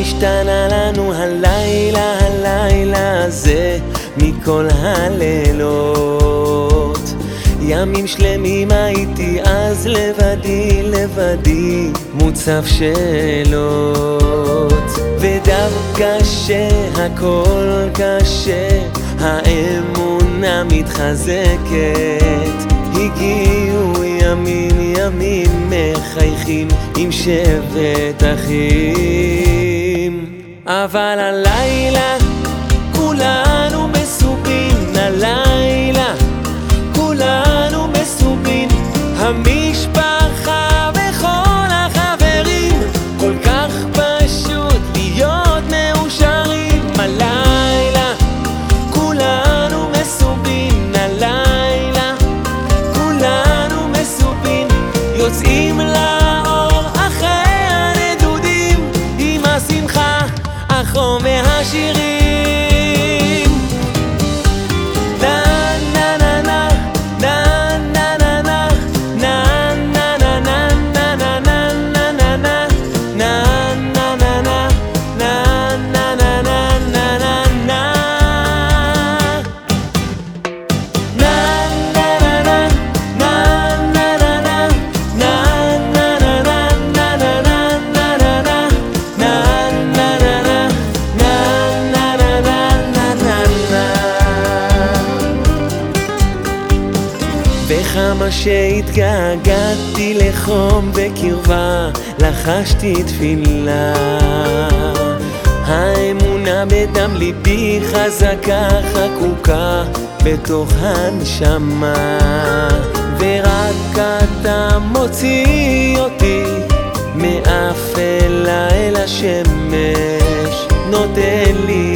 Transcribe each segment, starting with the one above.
השתנה לנו הלילה, הלילה הזה מכל הלילות. ימים שלמים הייתי אז לבדי, לבדי, מוצף שאלות. ודווקא שהכל קשה, האמונה מתחזקת הגיעו ימים ימים מחייכים עם שבט אחים אבל הלילה כולנו מסובין הלילה כולנו מסובין המשפחה וכל החברים כל כך פשוט להיות מאושרים. הלילה כולנו מסובין הלילה כולנו מסובין יוצאים לאור וכמה שהתגעגעתי לחום בקרבה, לחשתי תפילה. האמונה בדם ליבי חזקה, חקוקה בתוך הנשמה. ורק אתה מוציא אותי מאפלה אל השמש, נותן לי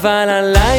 אבל עליי